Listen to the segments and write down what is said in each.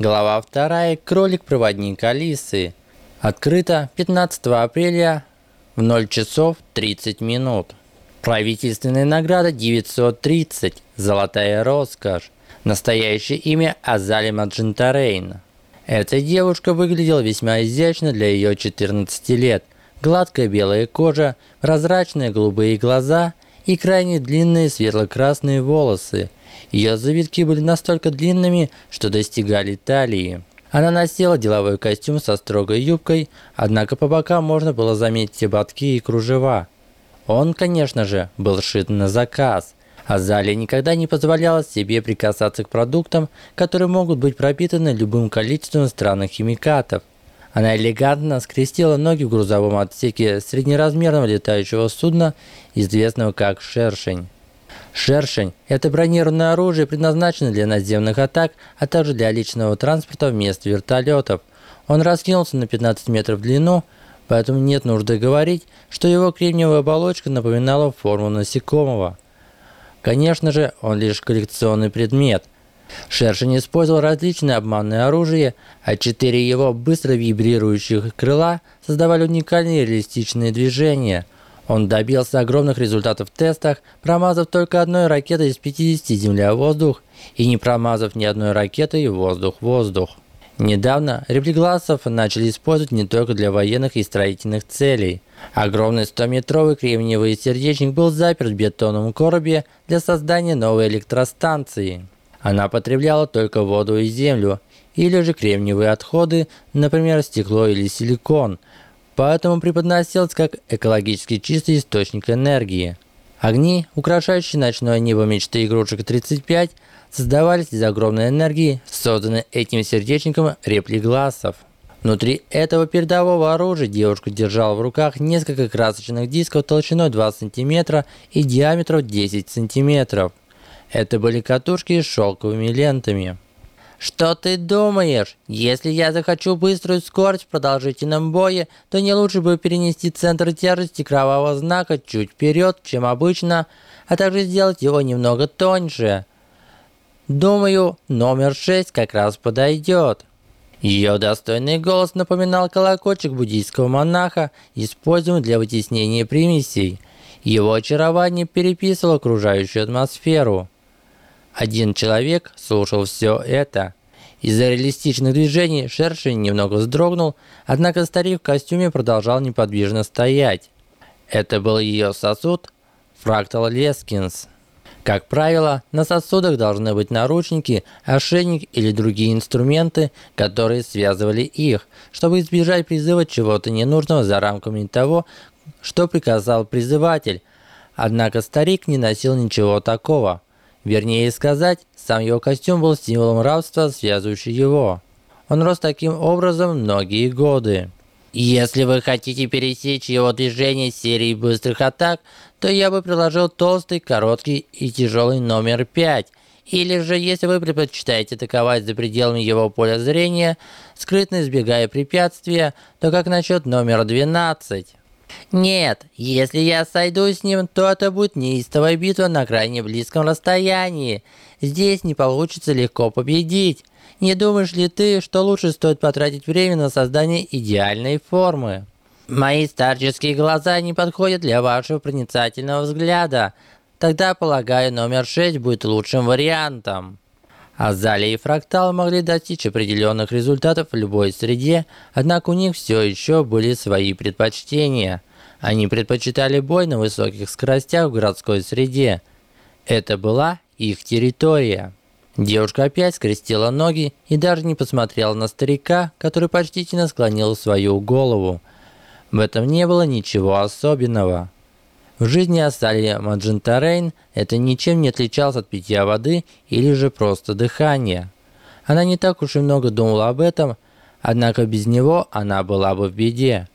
Глава 2. Кролик-проводник Алисы. Открыто 15 апреля в 0 часов 30 минут. Правительственная награда 930. Золотая роскошь. Настоящее имя Азали Маджентарейн. Эта девушка выглядела весьма изящно для ее 14 лет. Гладкая белая кожа, прозрачные голубые глаза и крайне длинные светло-красные волосы – ее завитки были настолько длинными, что достигали талии. Она носила деловой костюм со строгой юбкой, однако по бокам можно было заметить ободки и кружева. Он, конечно же, был шит на заказ. Азалия никогда не позволяла себе прикасаться к продуктам, которые могут быть пропитаны любым количеством странных химикатов. Она элегантно скрестила ноги в грузовом отсеке среднеразмерного летающего судна, известного как «Шершень». Шершень – это бронированное оружие, предназначенное для наземных атак, а также для личного транспорта вместо вертолетов. Он раскинулся на 15 метров в длину, поэтому нет нужды говорить, что его кремниевая оболочка напоминала форму насекомого. Конечно же, он лишь коллекционный предмет. Шершень использовал различные обманные оружия, а четыре его быстро вибрирующих крыла создавали уникальные реалистичные движения – он добился огромных результатов в тестах, промазав только одной ракетой из 50 земля-воздух и не промазав ни одной ракетой воздух-воздух. Недавно реплиглассов начали использовать не только для военных и строительных целей. Огромный 100-метровый кремниевый сердечник был заперт в бетонном коробе для создания новой электростанции. Она потребляла только воду и землю, или же кремниевые отходы, например, стекло или силикон, поэтому преподносился как экологически чистый источник энергии. Огни, украшающие ночное небо мечты игрушек 35, создавались из огромной энергии, созданной этим сердечником реплиглассов. Внутри этого передового оружия девушка держала в руках несколько красочных дисков толщиной 2 см и диаметром 10 см. Это были катушки с шелковыми лентами. Что ты думаешь? Если я захочу быструю скорость в продолжительном бое, то не лучше бы перенести центр тяжести кровавого знака чуть вперед, чем обычно, а также сделать его немного тоньше. Думаю, номер 6 как раз подойдет. Ее достойный голос напоминал колокольчик буддийского монаха, используемый для вытеснения примесей. Его очарование переписывало окружающую атмосферу. Один человек слушал все это. Из-за реалистичных движений шершень немного вздрогнул, однако старик в костюме продолжал неподвижно стоять. Это был ее сосуд Фрактал Лескинс. Как правило, на сосудах должны быть наручники, ошейник или другие инструменты, которые связывали их, чтобы избежать призыва чего-то ненужного за рамками того, что приказал призыватель. Однако старик не носил ничего такого. Вернее сказать, сам его костюм был символом рабства, связывающим его. Он рос таким образом многие годы. Если вы хотите пересечь его движение серии быстрых атак, то я бы приложил толстый, короткий и тяжелый номер 5. Или же, если вы предпочитаете атаковать за пределами его поля зрения, скрытно избегая препятствия, то как насчет номера 12? Нет, если я сойду с ним, то это будет неистовая битва на крайне близком расстоянии. Здесь не получится легко победить. Не думаешь ли ты, что лучше стоит потратить время на создание идеальной формы? Мои старческие глаза не подходят для вашего проницательного взгляда. Тогда, полагаю, номер 6 будет лучшим вариантом. Азалия и Фрактал могли достичь определенных результатов в любой среде, однако у них все еще были свои предпочтения. Они предпочитали бой на высоких скоростях в городской среде. Это была их территория. Девушка опять скрестила ноги и даже не посмотрела на старика, который почтительно склонил свою голову. В этом не было ничего особенного. В жизни Асалия Маджентарейн это ничем не отличалось от питья воды или же просто дыхания. Она не так уж и много думала об этом, однако без него она была бы в беде.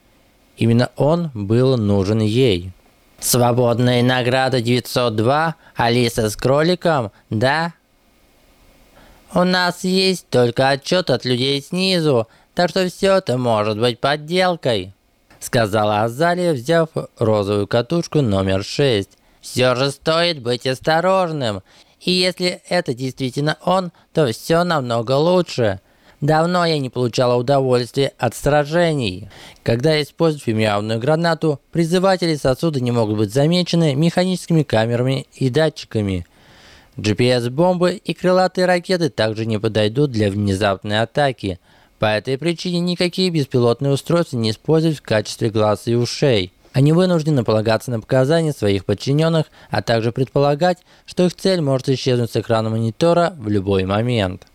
Именно он был нужен ей. Свободная награда 902, Алиса с кроликом, да? У нас есть только отчет от людей снизу, так что все это может быть подделкой сказала Азалия, взяв розовую катушку номер 6. Все же стоит быть осторожным. И если это действительно он, то все намного лучше. Давно я не получала удовольствия от сражений. Когда используют фимиавную гранату, призыватели сосуда не могут быть замечены механическими камерами и датчиками. GPS-бомбы и крылатые ракеты также не подойдут для внезапной атаки. По этой причине никакие беспилотные устройства не используют в качестве глаз и ушей. Они вынуждены полагаться на показания своих подчиненных, а также предполагать, что их цель может исчезнуть с экрана монитора в любой момент.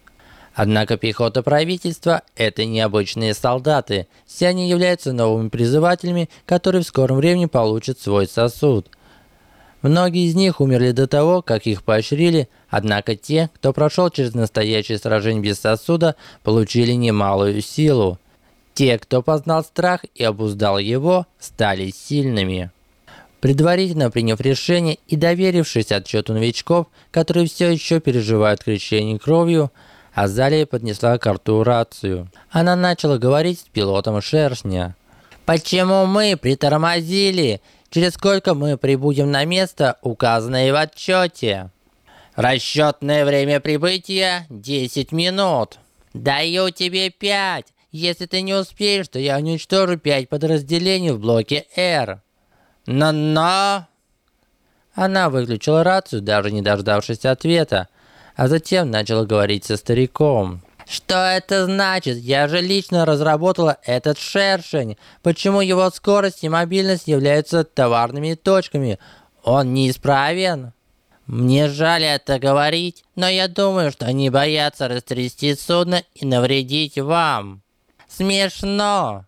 Однако пехота правительства – это необычные солдаты. Все они являются новыми призывателями, которые в скором времени получат свой сосуд. Многие из них умерли до того, как их поощрили, однако те, кто прошел через настоящее сражение без сосуда, получили немалую силу. Те, кто познал страх и обуздал его, стали сильными. Предварительно приняв решение и доверившись отчету новичков, которые все еще переживают крещение кровью, Азалия поднесла карту рацию. Она начала говорить с пилотом шершня. «Почему мы притормозили? Через сколько мы прибудем на место, указанное в отчете?» «Расчетное время прибытия – 10 минут». «Даю тебе 5. Если ты не успеешь, то я уничтожу 5 подразделений в блоке R». «Но-но...» Она выключила рацию, даже не дождавшись ответа а затем начала говорить со стариком. Что это значит? Я же лично разработала этот шершень. Почему его скорость и мобильность являются товарными точками? Он неисправен? Мне жаль это говорить, но я думаю, что они боятся растрясти судно и навредить вам. Смешно!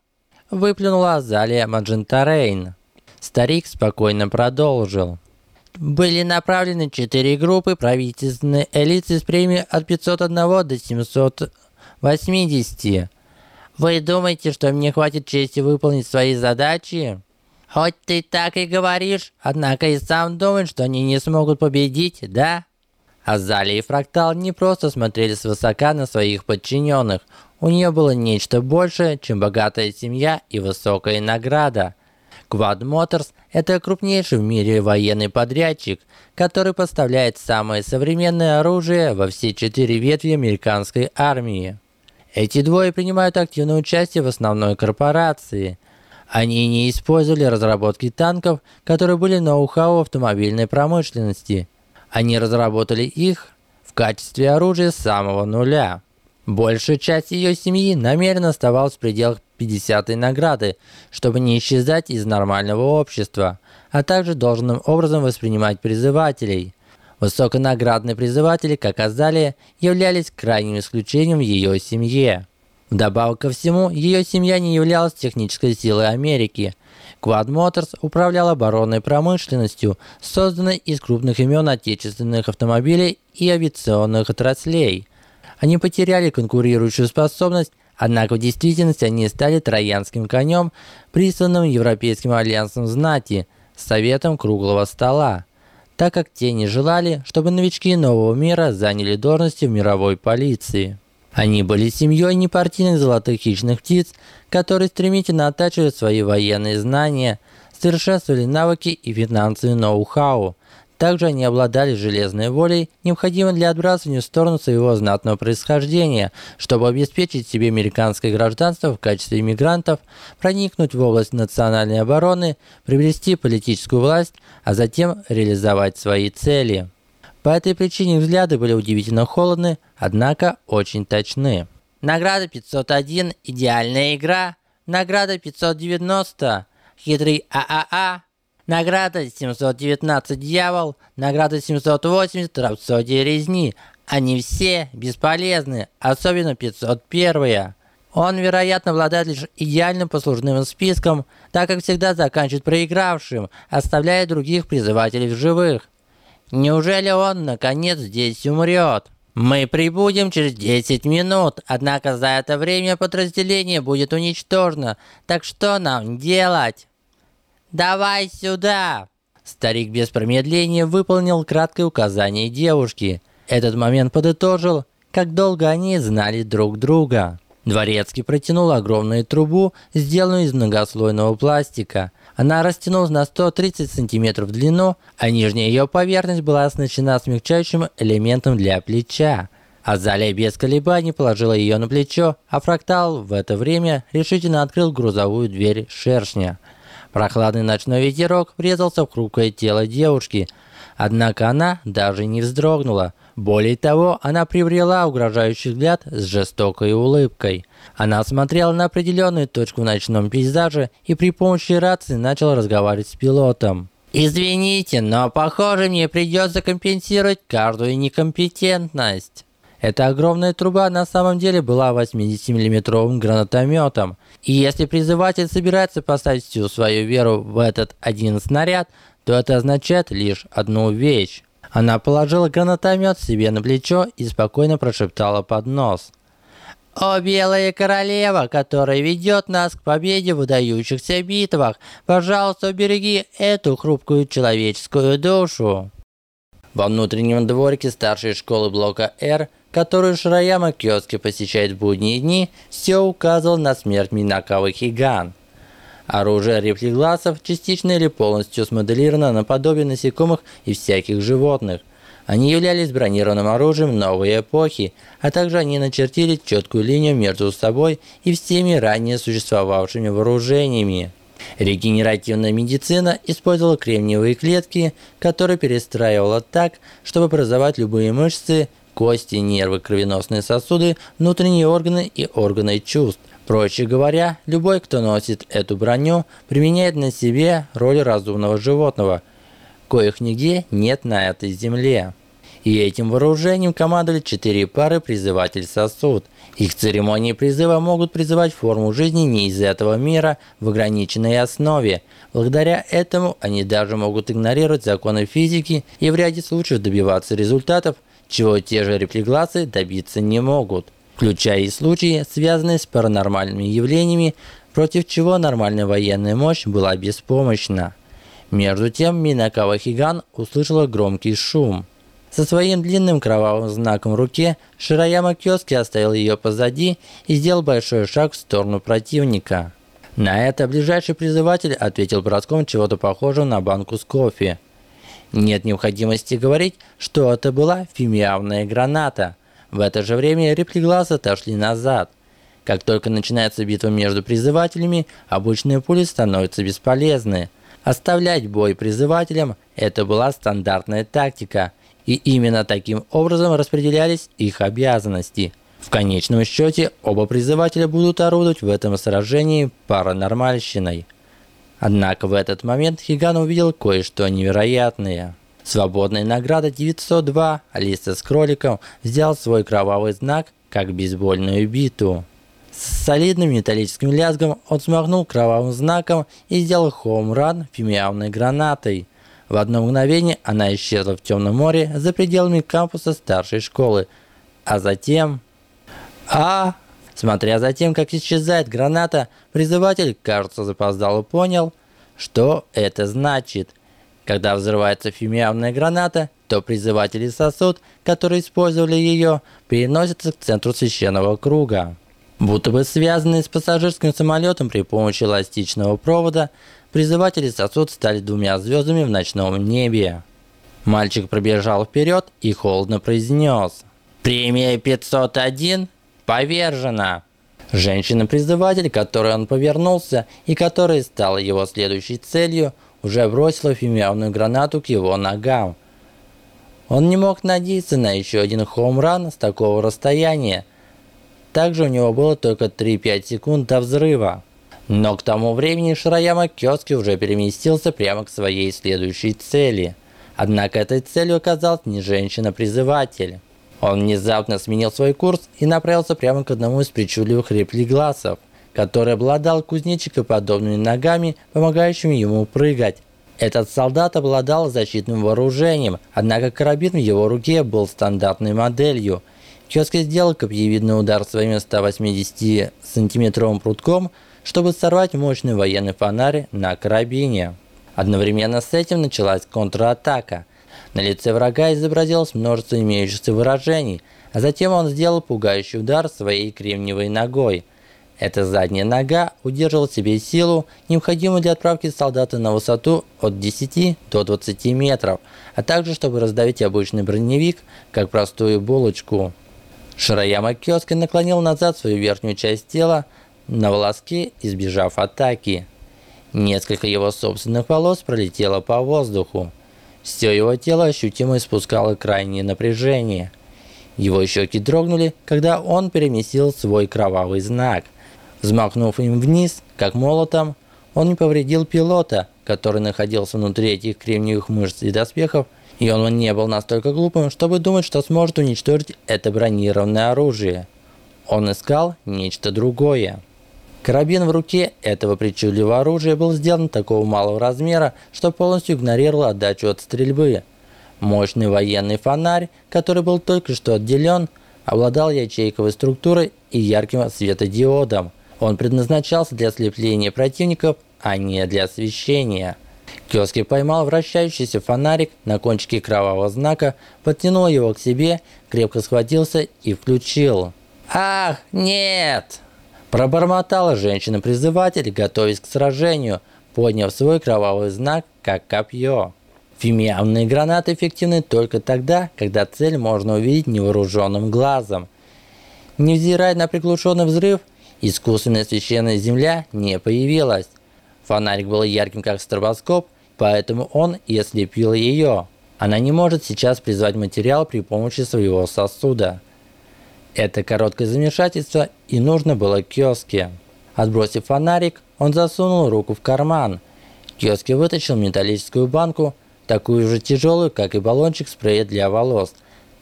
Выплюнула Залия Маджентарейн. Старик спокойно продолжил были направлены четыре группы правительственной элиты с премией от 501 до 780. Вы думаете, что мне хватит чести выполнить свои задачи? Хоть ты так и говоришь, однако и сам думаешь, что они не смогут победить, да? Азалия и Фрактал не просто смотрели свысока на своих подчиненных. У нее было нечто большее, чем богатая семья и высокая награда – Quad Motors – это крупнейший в мире военный подрядчик, который поставляет самое современное оружие во все четыре ветви американской армии. Эти двое принимают активное участие в основной корпорации. Они не использовали разработки танков, которые были ноу-хау автомобильной промышленности. Они разработали их в качестве оружия с самого нуля. Большая часть ее семьи намеренно оставалась в пределах 50-й награды, чтобы не исчезать из нормального общества, а также должным образом воспринимать призывателей. Высоконаградные призыватели, как Азалия, являлись крайним исключением в ее семье. Вдобавок ко всему, ее семья не являлась технической силой Америки. Quad Motors управлял оборонной промышленностью, созданной из крупных имен отечественных автомобилей и авиационных отраслей. Они потеряли конкурирующую способность Однако в действительности они стали троянским конем, присланным Европейским альянсом знати, советом круглого стола, так как те не желали, чтобы новички нового мира заняли должности в мировой полиции. Они были семьей непартийных золотых хищных птиц, которые стремительно оттачивали свои военные знания, совершенствовали навыки и финансовый ноу-хау, также они обладали железной волей, необходимой для отбрасывания в сторону своего знатного происхождения, чтобы обеспечить себе американское гражданство в качестве иммигрантов, проникнуть в область национальной обороны, приобрести политическую власть, а затем реализовать свои цели. По этой причине взгляды были удивительно холодны, однако очень точны. Награда 501 – идеальная игра. Награда 590 – хитрый ААА. Награда 719 дьявол, награда 780 рапсодия резни. Они все бесполезны, особенно 501. Он, вероятно, обладает лишь идеальным послужным списком, так как всегда заканчивает проигравшим, оставляя других призывателей в живых. Неужели он, наконец, здесь умрет? Мы прибудем через 10 минут, однако за это время подразделение будет уничтожено, так что нам делать? «Давай сюда!» Старик без промедления выполнил краткое указание девушки. Этот момент подытожил, как долго они знали друг друга. Дворецкий протянул огромную трубу, сделанную из многослойного пластика. Она растянулась на 130 сантиметров в длину, а нижняя ее поверхность была оснащена смягчающим элементом для плеча. Азалия без колебаний положила ее на плечо, а фрактал в это время решительно открыл грузовую дверь шершня. Прохладный ночной ветерок врезался в хрупкое тело девушки, однако она даже не вздрогнула. Более того, она приобрела угрожающий взгляд с жестокой улыбкой. Она смотрела на определенную точку в ночном пейзаже и при помощи рации начала разговаривать с пилотом. «Извините, но похоже мне придется компенсировать каждую некомпетентность». Эта огромная труба на самом деле была 80-миллиметровым гранатометом. И если призыватель собирается поставить всю свою веру в этот один снаряд, то это означает лишь одну вещь. Она положила гранатомет себе на плечо и спокойно прошептала под нос. «О, Белая Королева, которая ведет нас к победе в выдающихся битвах, пожалуйста, убереги эту хрупкую человеческую душу!» Во внутреннем дворике старшей школы блока «Р», которую Шираяма Кёски посещает в будние дни, все указывал на смерть Минакавы Хиган. Оружие реплигласов частично или полностью смоделировано наподобие насекомых и всяких животных. Они являлись бронированным оружием новой эпохи, а также они начертили четкую линию между собой и всеми ранее существовавшими вооружениями. Регенеративная медицина использовала кремниевые клетки, которые перестраивала так, чтобы образовать любые мышцы, кости, нервы, кровеносные сосуды, внутренние органы и органы чувств. Проще говоря, любой, кто носит эту броню, применяет на себе роль разумного животного, коих нигде нет на этой земле. И этим вооружением командовали четыре пары призыватель-сосуд. Их церемонии призыва могут призывать форму жизни не из этого мира в ограниченной основе. Благодаря этому они даже могут игнорировать законы физики и в ряде случаев добиваться результатов, чего те же реплигласы добиться не могут. Включая и случаи, связанные с паранормальными явлениями, против чего нормальная военная мощь была беспомощна. Между тем Минакава Хиган услышала громкий шум. Со своим длинным кровавым знаком в руке Шираяма Кёски оставил ее позади и сделал большой шаг в сторону противника. На это ближайший призыватель ответил броском чего-то похожего на банку с кофе. Нет необходимости говорить, что это была фимиавная граната. В это же время реплиглазы отошли назад. Как только начинается битва между призывателями, обычные пули становятся бесполезны. Оставлять бой призывателям – это была стандартная тактика – и именно таким образом распределялись их обязанности. В конечном счете, оба призывателя будут орудовать в этом сражении паранормальщиной. Однако в этот момент Хиган увидел кое-что невероятное. Свободная награда 902 Алиса с кроликом взял свой кровавый знак, как бейсбольную биту. С солидным металлическим лязгом он взмахнул кровавым знаком и сделал хоум-ран фимиамной гранатой. В одно мгновение она исчезла в темном море за пределами кампуса старшей школы. А затем... А! Смотря за тем, как исчезает граната, призыватель, кажется, запоздало понял, что это значит. Когда взрывается фимиамная граната, то призыватели сосуд, которые использовали ее, переносятся к центру священного круга. Будто бы связанные с пассажирским самолетом при помощи эластичного провода, Призыватели сосуд стали двумя звездами в ночном небе. Мальчик пробежал вперед и холодно произнес. «Премия 501 повержена!» Женщина-призыватель, которой он повернулся и которая стала его следующей целью, уже бросила фимиавную гранату к его ногам. Он не мог надеяться на еще один хоумран с такого расстояния. Также у него было только 3-5 секунд до взрыва. Но к тому времени Шираяма Кёски уже переместился прямо к своей следующей цели. Однако этой целью оказалась не женщина-призыватель. Он внезапно сменил свой курс и направился прямо к одному из причудливых реплигласов, который обладал кузнечикоподобными ногами, помогающими ему прыгать. Этот солдат обладал защитным вооружением, однако карабин в его руке был стандартной моделью. Кёски сделал копьевидный удар своим 180-сантиметровым прутком – чтобы сорвать мощный военный фонарь на карабине. Одновременно с этим началась контратака. На лице врага изобразилось множество имеющихся выражений, а затем он сделал пугающий удар своей кремниевой ногой. Эта задняя нога удерживала в себе силу, необходимую для отправки солдата на высоту от 10 до 20 метров, а также чтобы раздавить обычный броневик, как простую булочку. Шараяма Кёски наклонил назад свою верхнюю часть тела на волоске, избежав атаки. Несколько его собственных волос пролетело по воздуху. Все его тело ощутимо испускало крайнее напряжение. Его щеки дрогнули, когда он переместил свой кровавый знак. Взмахнув им вниз, как молотом, он не повредил пилота, который находился внутри этих кремниевых мышц и доспехов, и он не был настолько глупым, чтобы думать, что сможет уничтожить это бронированное оружие. Он искал нечто другое. Карабин в руке этого причудливого оружия был сделан такого малого размера, что полностью игнорировал отдачу от стрельбы. Мощный военный фонарь, который был только что отделен, обладал ячейковой структурой и ярким светодиодом. Он предназначался для ослепления противников, а не для освещения. Кёски поймал вращающийся фонарик на кончике кровавого знака, подтянул его к себе, крепко схватился и включил. «Ах, нет!» Пробормотала женщина-призыватель, готовясь к сражению, подняв свой кровавый знак, как копье. Фимиамные гранаты эффективны только тогда, когда цель можно увидеть невооруженным глазом. Невзирая на приглушенный взрыв, искусственная священная земля не появилась. Фонарик был ярким, как стробоскоп, поэтому он и ослепил ее. Она не может сейчас призвать материал при помощи своего сосуда. Это короткое замешательство и нужно было Кёске. Отбросив фонарик, он засунул руку в карман. Кёске вытащил металлическую банку, такую же тяжелую, как и баллончик спрея для волос.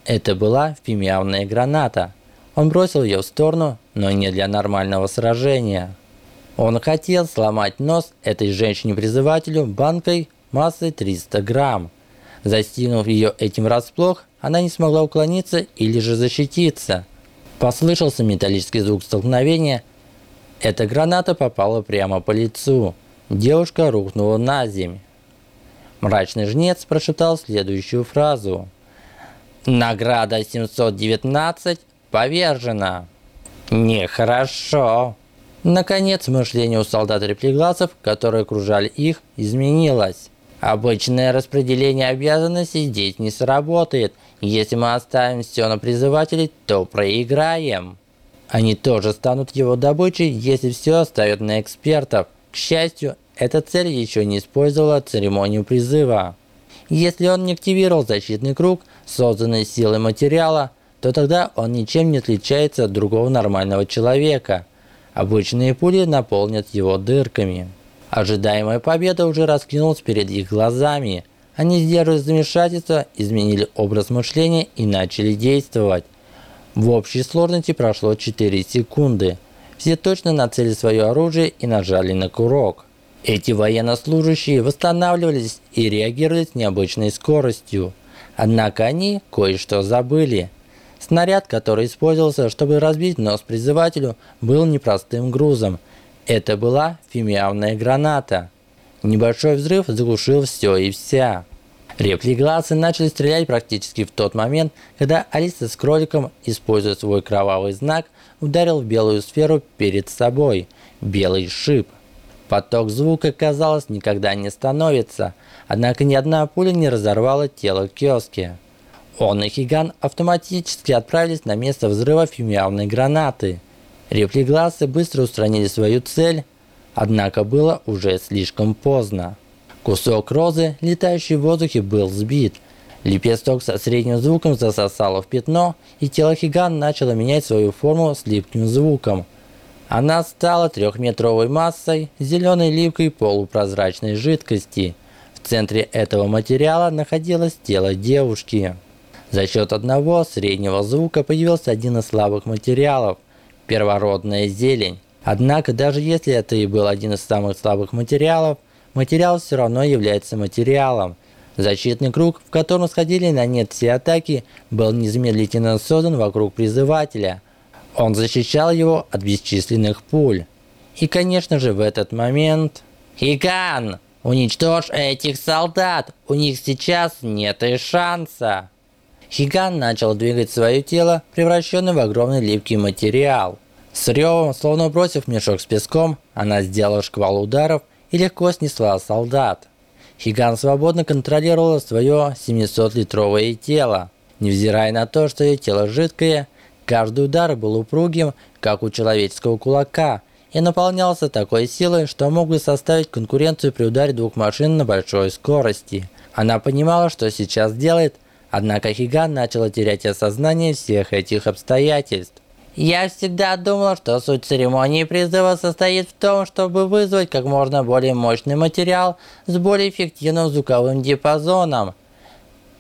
Это была фимиамная граната. Он бросил ее в сторону, но не для нормального сражения. Он хотел сломать нос этой женщине-призывателю банкой массой 300 грамм. Застигнув ее этим расплох, она не смогла уклониться или же защититься – Послышался металлический звук столкновения. Эта граната попала прямо по лицу. Девушка рухнула на землю. Мрачный жнец прошептал следующую фразу. Награда 719 повержена. Нехорошо. Наконец, мышление у солдат реплегласов, которые окружали их, изменилось. Обычное распределение обязанностей здесь не сработает. Если мы оставим все на призывателей, то проиграем. Они тоже станут его добычей, если все оставят на экспертов. К счастью, эта цель еще не использовала церемонию призыва. Если он не активировал защитный круг, созданный силой материала, то тогда он ничем не отличается от другого нормального человека. Обычные пули наполнят его дырками. Ожидаемая победа уже раскинулась перед их глазами. Они сдерживали замешательство, изменили образ мышления и начали действовать. В общей сложности прошло 4 секунды. Все точно нацелили свое оружие и нажали на курок. Эти военнослужащие восстанавливались и реагировали с необычной скоростью. Однако они кое-что забыли. Снаряд, который использовался, чтобы разбить нос призывателю, был непростым грузом – это была фимиамная граната. Небольшой взрыв заглушил все и вся. Реплигласы начали стрелять практически в тот момент, когда Алиса с кроликом, используя свой кровавый знак, ударил в белую сферу перед собой – белый шип. Поток звука, казалось, никогда не становится, однако ни одна пуля не разорвала тело Кёски. Он и Хиган автоматически отправились на место взрыва фимиамной гранаты – Реплигласы быстро устранили свою цель, однако было уже слишком поздно. Кусок розы, летающий в воздухе, был сбит. Лепесток со средним звуком засосало в пятно, и тело Хиган начало менять свою форму с липким звуком. Она стала трехметровой массой зеленой липкой полупрозрачной жидкости. В центре этого материала находилось тело девушки. За счет одного среднего звука появился один из слабых материалов, первородная зелень. Однако, даже если это и был один из самых слабых материалов, материал все равно является материалом. Защитный круг, в котором сходили на нет все атаки, был незамедлительно создан вокруг призывателя. Он защищал его от бесчисленных пуль. И, конечно же, в этот момент... «Хиган! Уничтожь этих солдат! У них сейчас нет и шанса!» Хиган начал двигать свое тело, превращенное в огромный липкий материал. С ревом, словно бросив мешок с песком, она сделала шквал ударов и легко снесла солдат. Хиган свободно контролировала свое 700-литровое тело. Невзирая на то, что ее тело жидкое, Каждый удар был упругим, как у человеческого кулака, и наполнялся такой силой, что мог бы составить конкуренцию при ударе двух машин на большой скорости. Она понимала, что сейчас делает, однако Хиган начала терять осознание всех этих обстоятельств. Я всегда думал, что суть церемонии призыва состоит в том, чтобы вызвать как можно более мощный материал с более эффективным звуковым диапазоном.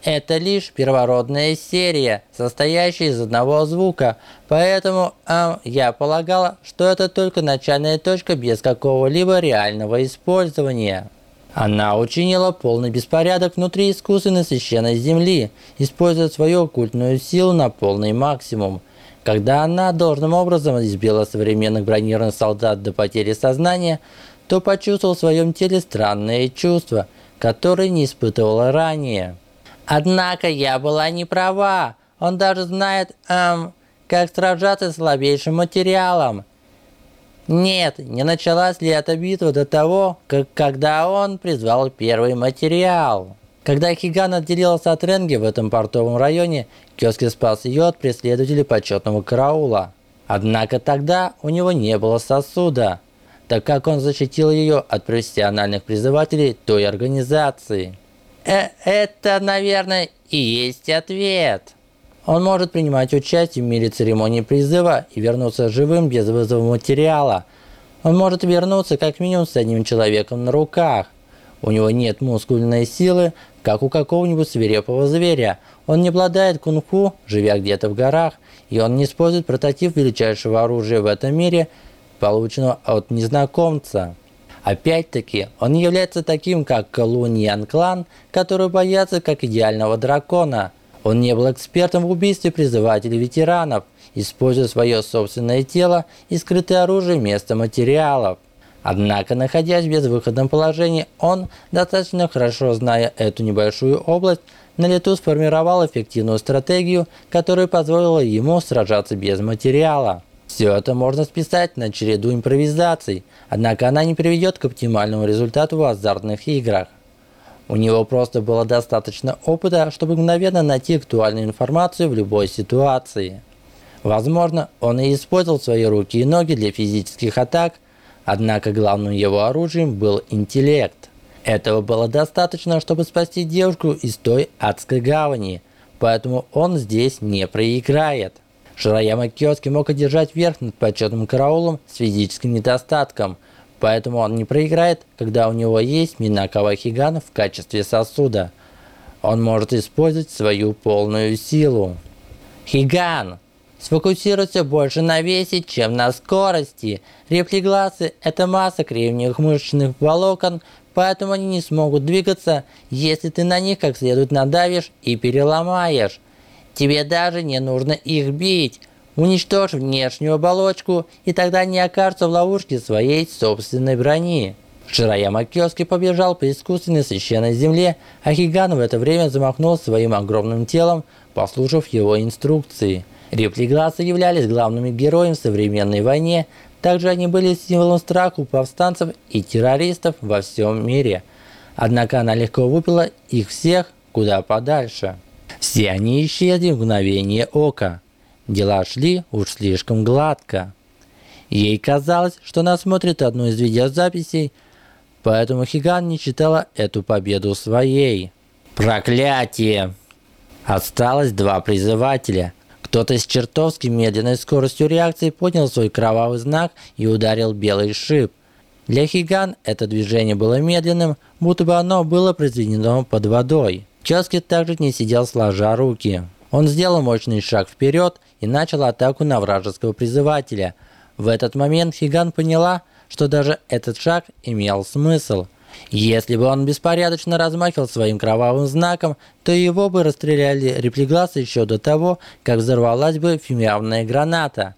Это лишь первородная серия, состоящая из одного звука, поэтому эм, я полагала, что это только начальная точка без какого-либо реального использования. Она учинила полный беспорядок внутри искусственной священной земли, используя свою оккультную силу на полный максимум. Когда она должным образом избила современных бронированных солдат до потери сознания, то почувствовал в своем теле странные чувства, которые не испытывала ранее. Однако я была не права. Он даже знает, эм, как сражаться с слабейшим материалом. Нет, не началась ли эта битва до того, как когда он призвал первый материал. Когда Хиган отделился от Ренги в этом портовом районе, Кёски спас ее от преследователей почетного караула. Однако тогда у него не было сосуда, так как он защитил ее от профессиональных призывателей той организации. Э это, наверное, и есть ответ. Он может принимать участие в мире церемонии призыва и вернуться живым без вызова материала. Он может вернуться как минимум с одним человеком на руках. У него нет мускульной силы, как у какого-нибудь свирепого зверя. Он не обладает кунг-фу, живя где-то в горах, и он не использует прототип величайшего оружия в этом мире, полученного от незнакомца. Опять-таки, он является таким, как Луньян Клан, который боятся как идеального дракона. Он не был экспертом в убийстве призывателей ветеранов, используя свое собственное тело и скрытое оружие вместо материалов. Однако, находясь в безвыходном положении, он, достаточно хорошо зная эту небольшую область, на лету сформировал эффективную стратегию, которая позволила ему сражаться без материала. Все это можно списать на череду импровизаций, однако она не приведет к оптимальному результату в азартных играх. У него просто было достаточно опыта, чтобы мгновенно найти актуальную информацию в любой ситуации. Возможно, он и использовал свои руки и ноги для физических атак – Однако главным его оружием был интеллект. Этого было достаточно, чтобы спасти девушку из той адской гавани, поэтому он здесь не проиграет. Шираяма Киоски мог одержать верх над почетным караулом с физическим недостатком, поэтому он не проиграет, когда у него есть Минакава Хиган в качестве сосуда. Он может использовать свою полную силу. Хиган! Сфокусируйся больше на весе, чем на скорости. Реплигласы – это масса кремниевых мышечных волокон, поэтому они не смогут двигаться, если ты на них как следует надавишь и переломаешь. Тебе даже не нужно их бить. Уничтожь внешнюю оболочку, и тогда не окажется в ловушке своей собственной брони. Шираяма Кёски побежал по искусственной священной земле, а Хиган в это время замахнул своим огромным телом, послушав его инструкции – Реплигласы являлись главными героями в современной войне, также они были символом страха у повстанцев и террористов во всем мире. Однако она легко выпила их всех куда подальше. Все они исчезли в мгновение ока. Дела шли уж слишком гладко. Ей казалось, что она смотрит одну из видеозаписей, поэтому Хиган не считала эту победу своей. Проклятие! Осталось два призывателя – кто-то с чертовски медленной скоростью реакции поднял свой кровавый знак и ударил белый шип. Для Хиган это движение было медленным, будто бы оно было произведено под водой. Чоски также не сидел сложа руки. Он сделал мощный шаг вперед и начал атаку на вражеского призывателя. В этот момент Хиган поняла, что даже этот шаг имел смысл – если бы он беспорядочно размахивал своим кровавым знаком, то его бы расстреляли реплигласы еще до того, как взорвалась бы фимиамная граната.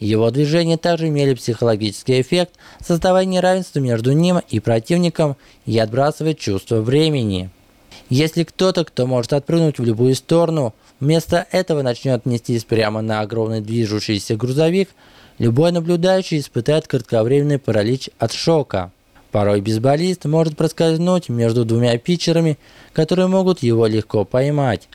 Его движения также имели психологический эффект, создавая неравенство между ним и противником и отбрасывая чувство времени. Если кто-то, кто может отпрыгнуть в любую сторону, вместо этого начнет нестись прямо на огромный движущийся грузовик, любой наблюдающий испытает кратковременный паралич от шока. Порой бейсболист может проскользнуть между двумя питчерами, которые могут его легко поймать.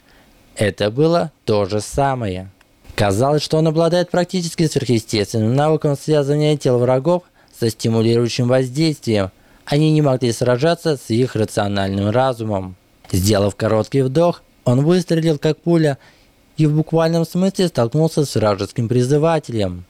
Это было то же самое. Казалось, что он обладает практически сверхъестественным навыком связывания тел врагов со стимулирующим воздействием. Они не могли сражаться с их рациональным разумом. Сделав короткий вдох, он выстрелил как пуля и в буквальном смысле столкнулся с вражеским призывателем.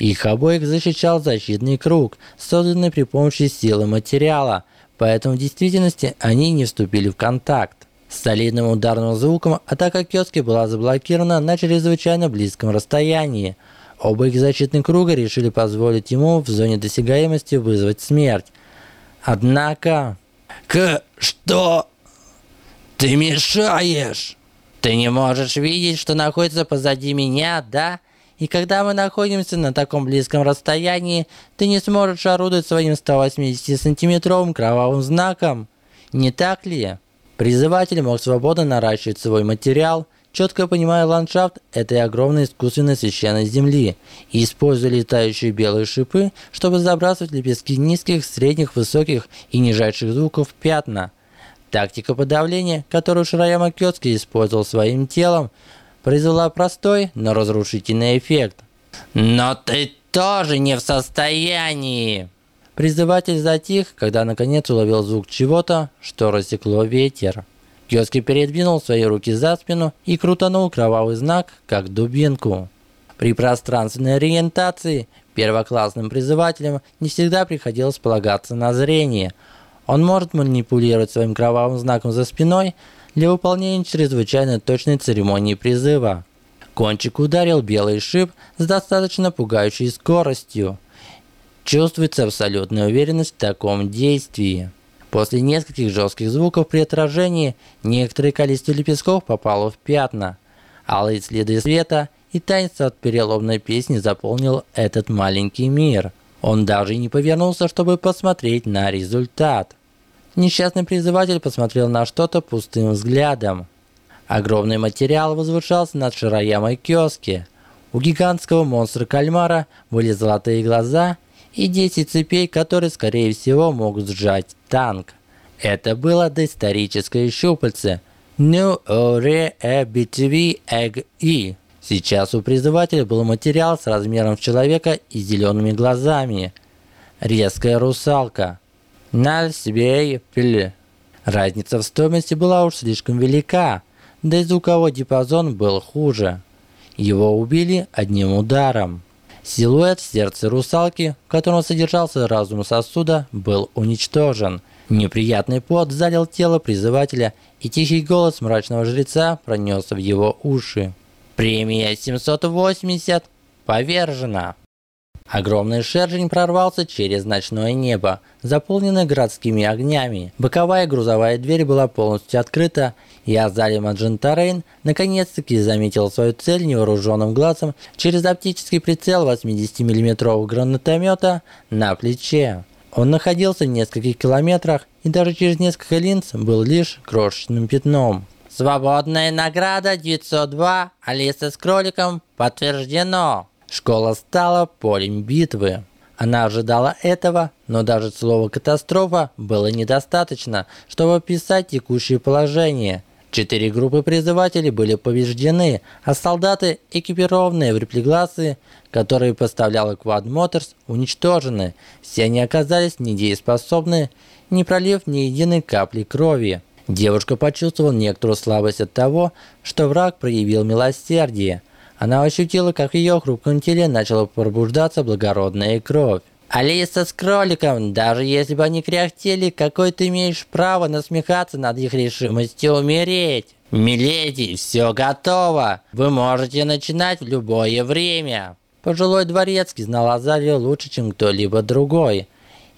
Их обоих защищал защитный круг, созданный при помощи силы материала, поэтому в действительности они не вступили в контакт. С солидным ударным звуком атака Кёски была заблокирована на чрезвычайно близком расстоянии. Оба их защитных круга решили позволить ему в зоне досягаемости вызвать смерть. Однако... К... что? Ты мешаешь! Ты не можешь видеть, что находится позади меня, да? И когда мы находимся на таком близком расстоянии, ты не сможешь орудовать своим 180-сантиметровым кровавым знаком. Не так ли? Призыватель мог свободно наращивать свой материал, четко понимая ландшафт этой огромной искусственной священной земли, и используя летающие белые шипы, чтобы забрасывать лепестки низких, средних, высоких и нижайших звуков пятна. Тактика подавления, которую Шираяма Кёцки использовал своим телом, произвела простой, но разрушительный эффект. «Но ты тоже не в состоянии!» Призыватель затих, когда наконец уловил звук чего-то, что рассекло ветер. Кёски передвинул свои руки за спину и крутанул кровавый знак, как дубинку. При пространственной ориентации первоклассным призывателям не всегда приходилось полагаться на зрение. Он может манипулировать своим кровавым знаком за спиной, для выполнения чрезвычайно точной церемонии призыва. Кончик ударил белый шип с достаточно пугающей скоростью. Чувствуется абсолютная уверенность в таком действии. После нескольких жестких звуков при отражении, некоторое количество лепестков попало в пятна. Алые следы света и танец от переломной песни заполнил этот маленький мир. Он даже не повернулся, чтобы посмотреть на результат. Несчастный призыватель посмотрел на что-то пустым взглядом. Огромный материал возвышался над Широямой киоски. У гигантского монстра кальмара были золотые глаза и 10 цепей, которые, скорее всего, могут сжать танк. Это было доисторическое щупальце. Оре, э, битви, эг, и. Сейчас у призывателя был материал с размером человека и зелеными глазами. Резкая русалка. На себе пили. Разница в стоимости была уж слишком велика, да и звуковой диапазон был хуже. Его убили одним ударом. Силуэт в сердце русалки, в котором содержался разум сосуда, был уничтожен. Неприятный пот залил тело призывателя, и тихий голос мрачного жреца пронесся в его уши. Премия 780 повержена. Огромный шершень прорвался через ночное небо, заполненное городскими огнями. Боковая грузовая дверь была полностью открыта, и Азали Маджентарейн наконец-таки заметил свою цель невооруженным глазом через оптический прицел 80 миллиметрового гранатомета на плече. Он находился в нескольких километрах и даже через несколько линз был лишь крошечным пятном. Свободная награда 902 Алиса с кроликом подтверждено. Школа стала полем битвы. Она ожидала этого, но даже слова «катастрофа» было недостаточно, чтобы описать текущее положение. Четыре группы призывателей были побеждены, а солдаты, экипированные в реплигласы, которые поставляла Quad Motors, уничтожены. Все они оказались недееспособны, не пролив ни единой капли крови. Девушка почувствовала некоторую слабость от того, что враг проявил милосердие – она ощутила, как в ее хрупком теле начала пробуждаться благородная кровь. Алиса с кроликом, даже если бы они кряхтели, какое ты имеешь право насмехаться над их решимостью умереть? Миледи, все готово. Вы можете начинать в любое время. Пожилой дворецкий знал Азалию лучше, чем кто-либо другой.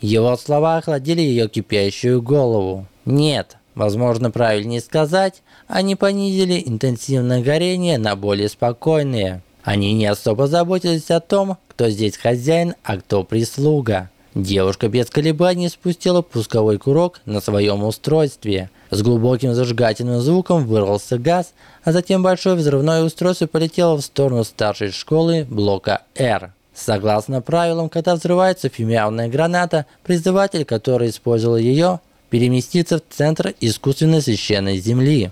Его слова охладили ее кипящую голову. Нет, Возможно, правильнее сказать, они понизили интенсивное горение на более спокойные. Они не особо заботились о том, кто здесь хозяин, а кто прислуга. Девушка без колебаний спустила пусковой курок на своем устройстве. С глубоким зажигательным звуком вырвался газ, а затем большое взрывное устройство полетело в сторону старшей школы блока R. Согласно правилам, когда взрывается фимиальная граната, призыватель, который использовал ее, переместиться в центр искусственно священной земли.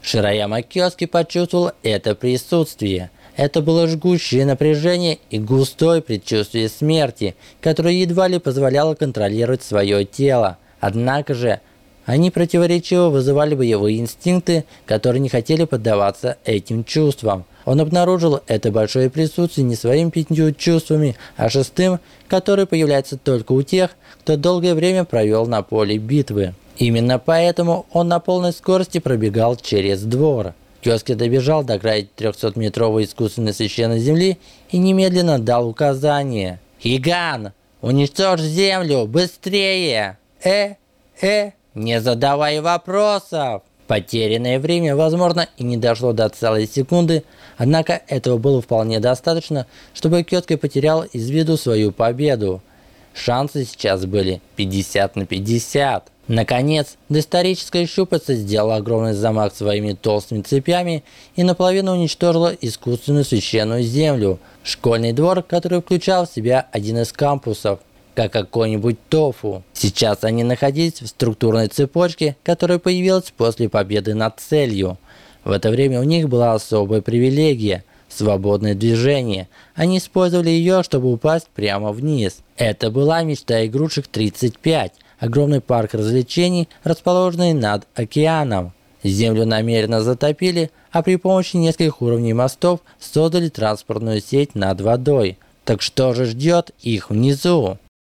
Шираяма Кёски почувствовал это присутствие. Это было жгущее напряжение и густое предчувствие смерти, которое едва ли позволяло контролировать свое тело. Однако же, они противоречиво вызывали боевые инстинкты, которые не хотели поддаваться этим чувствам. Он обнаружил это большое присутствие не своими пятью чувствами, а шестым, который появляется только у тех, кто долгое время провел на поле битвы. Именно поэтому он на полной скорости пробегал через двор. Кёски добежал до края 300-метровой искусственной священной земли и немедленно дал указание. «Хиган, уничтожь землю, быстрее!» «Э, э, не задавай вопросов!» Потерянное время, возможно, и не дошло до целой секунды, однако этого было вполне достаточно, чтобы Кёски потерял из виду свою победу. Шансы сейчас были 50 на 50. Наконец, доисторическая щупальца сделала огромный замах своими толстыми цепями и наполовину уничтожила искусственную священную землю, школьный двор, который включал в себя один из кампусов, как какой-нибудь тофу. Сейчас они находились в структурной цепочке, которая появилась после победы над целью. В это время у них была особая привилегия – свободное движение. Они использовали ее, чтобы упасть прямо вниз. Это была мечта игрушек 35 – огромный парк развлечений, расположенный над океаном. Землю намеренно затопили, а при помощи нескольких уровней мостов создали транспортную сеть над водой. Так что же ждет их внизу?